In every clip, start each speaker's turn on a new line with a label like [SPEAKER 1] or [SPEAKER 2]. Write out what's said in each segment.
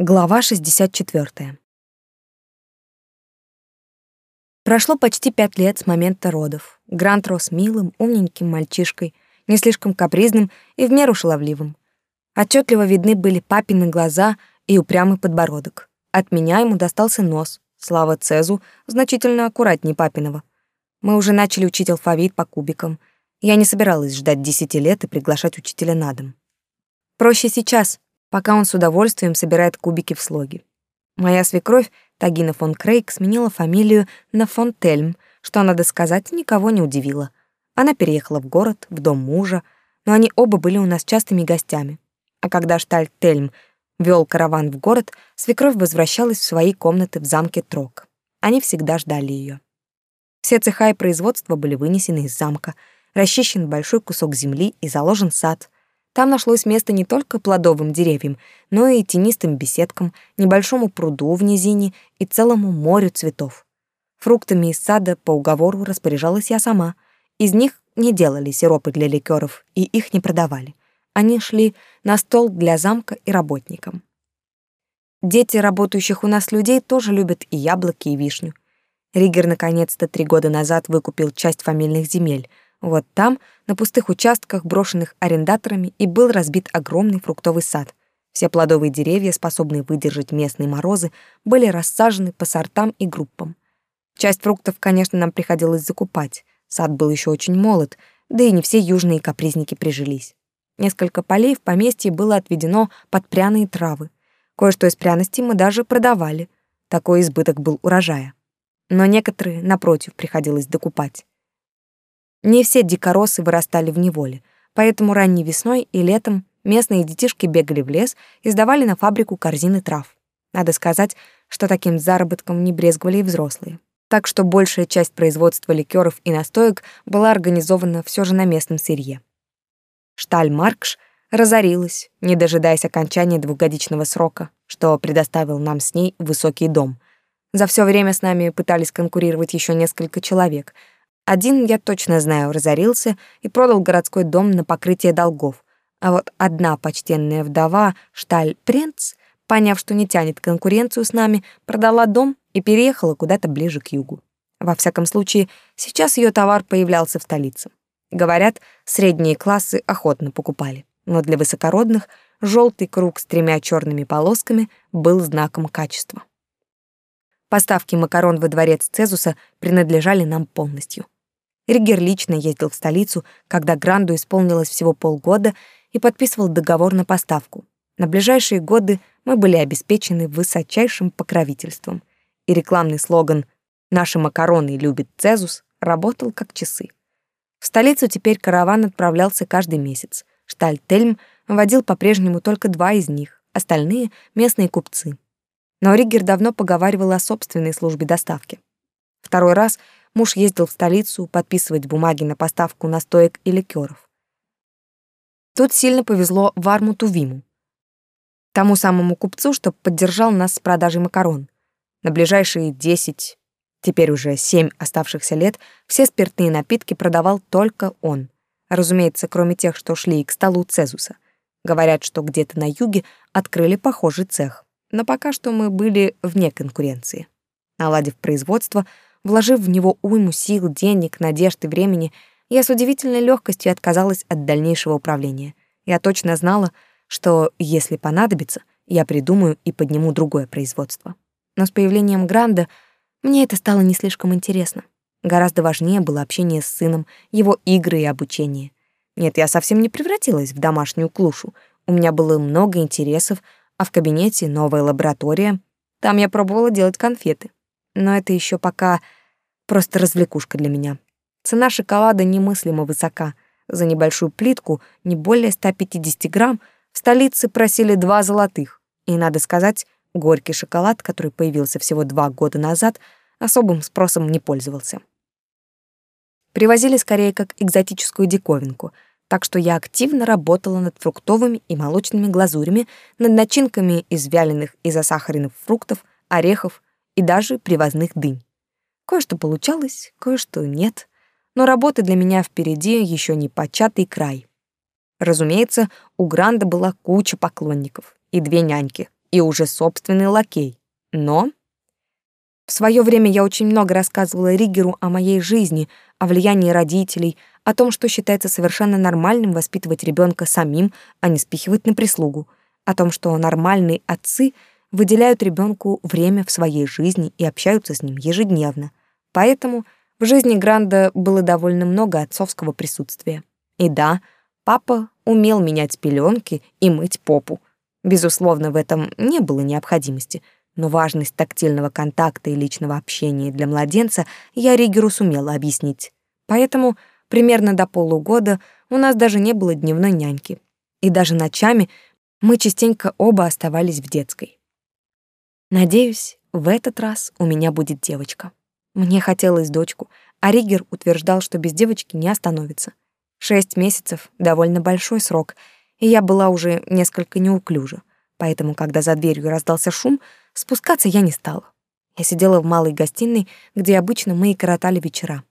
[SPEAKER 1] Глава 64. Прошло почти пять лет с момента родов. Грант рос милым, умненьким мальчишкой, не слишком капризным и в меру шаловливым. Отчетливо видны были папины глаза и упрямый подбородок. От меня ему достался нос, слава Цезу, значительно аккуратнее папиного. Мы уже начали учить алфавит по кубикам. Я не собиралась ждать десяти лет и приглашать учителя на дом. Проще сейчас, пока он с удовольствием собирает кубики в слоги. Моя свекровь, Тагина фон Крейг, сменила фамилию на фон Тельм, что, надо сказать, никого не удивило. Она переехала в город, в дом мужа, но они оба были у нас частыми гостями. А когда Шталь Тельм вел караван в город, свекровь возвращалась в свои комнаты в замке Трок. Они всегда ждали ее. Все цеха и производства были вынесены из замка, расчищен большой кусок земли и заложен сад — там нашлось место не только плодовым деревьям, но и тенистым беседкам, небольшому пруду в низине и целому морю цветов. Фруктами из сада по уговору распоряжалась я сама. Из них не делали сиропы для ликеров и их не продавали. Они шли на стол для замка и работникам. Дети работающих у нас людей тоже любят и яблоки, и вишню. Ригер наконец-то три года назад выкупил часть фамильных земель — вот там, на пустых участках, брошенных арендаторами, и был разбит огромный фруктовый сад. Все плодовые деревья, способные выдержать местные морозы, были рассажены по сортам и группам. Часть фруктов, конечно, нам приходилось закупать. Сад был еще очень молод, да и не все южные капризники прижились. Несколько полей в поместье было отведено под пряные травы. Кое-что из пряностей мы даже продавали. Такой избыток был урожая. Но некоторые, напротив, приходилось докупать. Не все дикоросы вырастали в неволе, поэтому ранней весной и летом местные детишки бегали в лес и сдавали на фабрику корзины трав. Надо сказать, что таким заработком не брезговали и взрослые. Так что большая часть производства ликеров и настоек была организована все же на местном сырье. Шталь Маркш разорилась, не дожидаясь окончания двухгодичного срока, что предоставил нам с ней высокий дом. За все время с нами пытались конкурировать еще несколько человек — один, я точно знаю, разорился и продал городской дом на покрытие долгов. А вот одна почтенная вдова, Шталь Пренц, поняв, что не тянет конкуренцию с нами, продала дом и переехала куда-то ближе к югу. Во всяком случае, сейчас ее товар появлялся в столице. Говорят, средние классы охотно покупали, но для высокородных желтый круг с тремя черными полосками был знаком качества. Поставки макарон во дворец Цезуса принадлежали нам полностью. Ригер лично ездил в столицу, когда Гранду исполнилось всего полгода, и подписывал договор на поставку. На ближайшие годы мы были обеспечены высочайшим покровительством, и рекламный слоган «Наши макароны любит Цезус» работал как часы. В столицу теперь караван отправлялся каждый месяц. Штальтельм водил по-прежнему только два из них, остальные — местные купцы. Но Ригер давно поговаривал о собственной службе доставки. Второй раз — Муж ездил в столицу подписывать бумаги на поставку настоек и ликеров. Тут сильно повезло Вармуту Виму, тому самому купцу, что поддержал нас с продажей макарон. На ближайшие десять, теперь уже семь оставшихся лет, все спиртные напитки продавал только он. Разумеется, кроме тех, что шли к столу Цезуса. Говорят, что где-то на юге открыли похожий цех. Но пока что мы были вне конкуренции. Наладив производство, Вложив в него уйму сил, денег, надежд и времени, я с удивительной легкостью отказалась от дальнейшего управления. Я точно знала, что, если понадобится, я придумаю и подниму другое производство. Но с появлением Гранда мне это стало не слишком интересно. Гораздо важнее было общение с сыном, его игры и обучение. Нет, я совсем не превратилась в домашнюю клушу. У меня было много интересов, а в кабинете новая лаборатория. Там я пробовала делать конфеты но это еще пока просто развлекушка для меня. Цена шоколада немыслимо высока. За небольшую плитку, не более 150 грамм, в столице просили два золотых. И, надо сказать, горький шоколад, который появился всего два года назад, особым спросом не пользовался. Привозили скорее как экзотическую диковинку, так что я активно работала над фруктовыми и молочными глазурями, над начинками из вяленых и засахаренных фруктов, орехов, и даже привозных дынь. Кое-что получалось, кое-что нет, но работы для меня впереди еще не початый край. Разумеется, у Гранда была куча поклонников и две няньки, и уже собственный лакей. Но в свое время я очень много рассказывала Ригеру о моей жизни, о влиянии родителей, о том, что считается совершенно нормальным воспитывать ребенка самим, а не спихивать на прислугу, о том, что нормальные отцы выделяют ребенку время в своей жизни и общаются с ним ежедневно. Поэтому в жизни Гранда было довольно много отцовского присутствия. И да, папа умел менять пеленки и мыть попу. Безусловно, в этом не было необходимости, но важность тактильного контакта и личного общения для младенца я Ригеру сумела объяснить. Поэтому примерно до полугода у нас даже не было дневной няньки. И даже ночами мы частенько оба оставались в детской. Надеюсь, в этот раз у меня будет девочка. Мне хотелось дочку, а Ригер утверждал, что без девочки не остановится. Шесть месяцев — довольно большой срок, и я была уже несколько неуклюжа. Поэтому, когда за дверью раздался шум, спускаться я не стала. Я сидела в малой гостиной, где обычно мы и коротали вечера.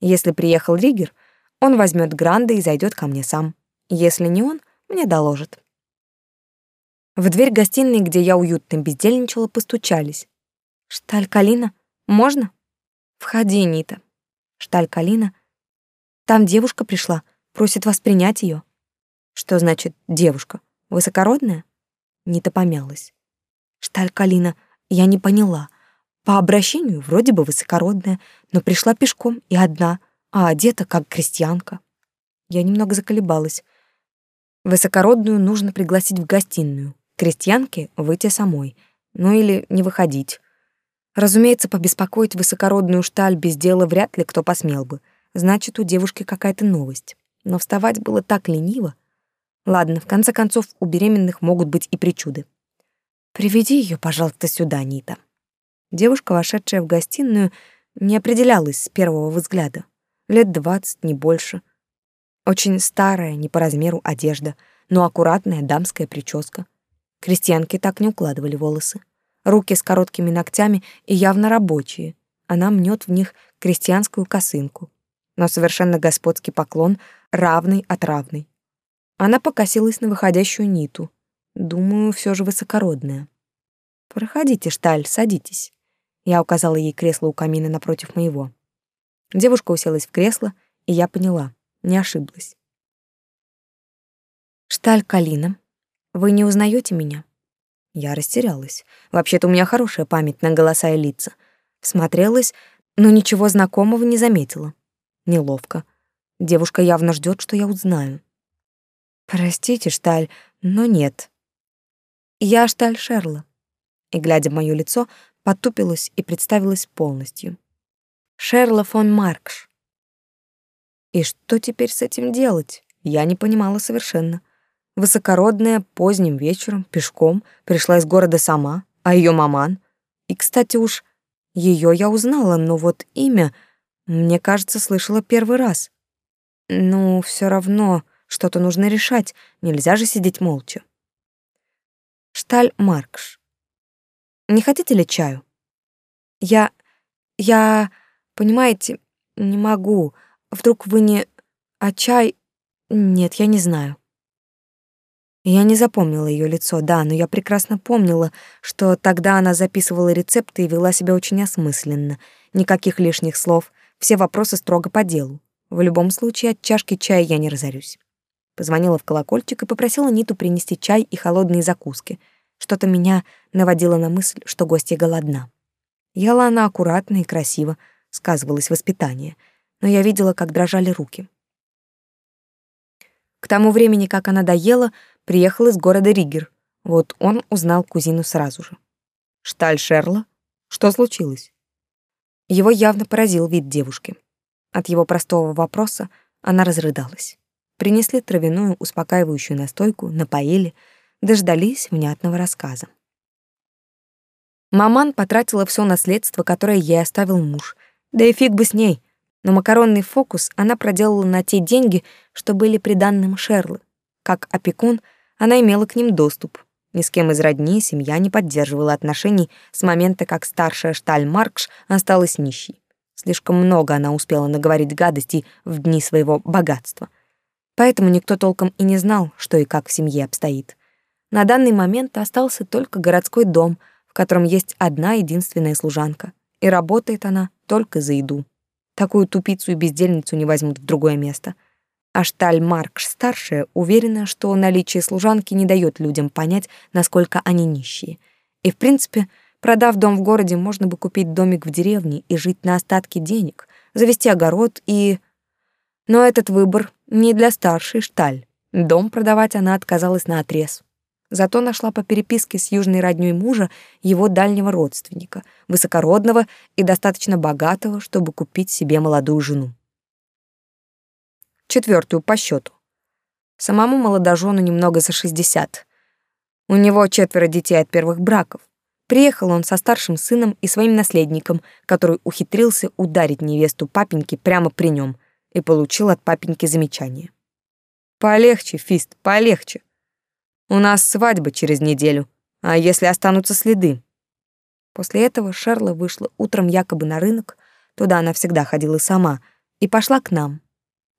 [SPEAKER 1] Если приехал Ригер, он возьмет Гранда и зайдет ко мне сам. Если не он, мне доложит. В дверь гостиной, где я уютно бездельничала, постучались. «Шталь Калина, можно?» «Входи, Нита». Шталь Калина там девушка пришла, просит вас принять ее. Что значит девушка? Высокородная? Нита помялась. Шталь Калина, я не поняла. По обращению вроде бы высокородная, но пришла пешком и одна, а одета как крестьянка. Я немного заколебалась. Высокородную нужно пригласить в гостиную, крестьянке выйти самой, ну или не выходить. Разумеется, побеспокоить высокородную шталь без дела вряд ли кто посмел бы — значит, у девушки какая-то новость. Но вставать было так лениво. Ладно, в конце концов, у беременных могут быть и причуды. «Приведи ее, пожалуйста, сюда, Нита». Девушка, вошедшая в гостиную, не определялась с первого взгляда. Лет двадцать, не больше. Очень старая, не по размеру одежда, но аккуратная дамская прическа. Крестьянки так не укладывали волосы. Руки с короткими ногтями и явно рабочие. Она мнет в них крестьянскую косынку но совершенно господский поклон, равный от равной. Она покосилась на выходящую ниту. Думаю, все же высокородная. «Проходите, Шталь, садитесь». Я указала ей кресло у камина напротив моего. Девушка уселась в кресло, и я поняла, не ошиблась. «Шталь Калина, вы не узнаете меня?» Я растерялась. Вообще-то у меня хорошая память на голоса и лица. Всмотрелась, но ничего знакомого не заметила. Неловко. Девушка явно ждет, что я узнаю. Простите, Шталь, но нет. Я Шталь Шерла. И, глядя в моё лицо, потупилась и представилась полностью. Шерла фон Маркш. И что теперь с этим делать? Я не понимала совершенно. Высокородная поздним вечером, пешком, пришла из города сама, а ее маман. И, кстати уж, ее я узнала, но вот имя — мне кажется, слышала первый раз. Ну, все равно, что-то нужно решать, нельзя же сидеть молча. Шталь Маркш. Не хотите ли чаю? Я... я... понимаете, не могу. Вдруг вы не... А чай... Нет, я не знаю. Я не запомнила ее лицо, да, но я прекрасно помнила, что тогда она записывала рецепты и вела себя очень осмысленно. Никаких лишних слов, все вопросы строго по делу. В любом случае от чашки чая я не разорюсь. Позвонила в колокольчик и попросила Ниту принести чай и холодные закуски. Что-то меня наводило на мысль, что гостья голодна. Ела она аккуратно и красиво, сказывалось воспитание, но я видела, как дрожали руки. К тому времени, как она доела, приехал из города Ригер. Вот он узнал кузину сразу же. «Шталь Шерла? Что случилось?» Его явно поразил вид девушки. От его простого вопроса она разрыдалась. Принесли травяную успокаивающую настойку, напоили, дождались внятного рассказа. Маман потратила все наследство, которое ей оставил муж. Да и фиг бы с ней. Но макаронный фокус она проделала на те деньги, что были приданным Шерлы. Как опекун, она имела к ним доступ. Ни с кем из родни семья не поддерживала отношений с момента, как старшая Шталь Маркш осталась нищей. Слишком много она успела наговорить гадостей в дни своего богатства. Поэтому никто толком и не знал, что и как в семье обстоит. На данный момент остался только городской дом, в котором есть одна единственная служанка, и работает она только за еду. Такую тупицу и бездельницу не возьмут в другое место. А Шталь Маркш-старшая уверена, что наличие служанки не дает людям понять, насколько они нищие. И, в принципе, продав дом в городе, можно бы купить домик в деревне и жить на остатки денег, завести огород и... Но этот выбор не для старшей Шталь. Дом продавать она отказалась на отрез. Зато нашла по переписке с южной роднёй мужа его дальнего родственника, высокородного и достаточно богатого, чтобы купить себе молодую жену. Четвертую по счету. Самому молодожену немного за 60. У него четверо детей от первых браков. Приехал он со старшим сыном и своим наследником, который ухитрился ударить невесту папеньки прямо при нем и получил от папеньки замечание. «Полегче, Фист, полегче. У нас свадьба через неделю, а если останутся следы? После этого Шерла вышла утром якобы на рынок, туда она всегда ходила сама, и пошла к нам.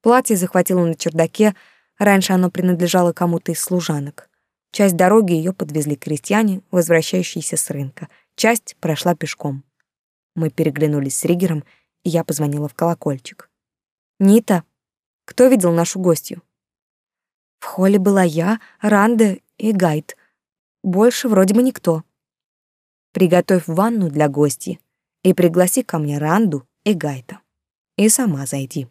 [SPEAKER 1] Платье захватила на чердаке, раньше оно принадлежало кому-то из служанок. Часть дороги ее подвезли крестьяне, возвращающиеся с рынка, часть прошла пешком. Мы переглянулись с Ригером, и я позвонила в колокольчик. «Нита, кто видел нашу гостью?» В холле была я, Ранда и Гайд. Больше вроде бы никто. Приготовь ванну для гостей и пригласи ко мне Ранду и Гайта. И сама зайди.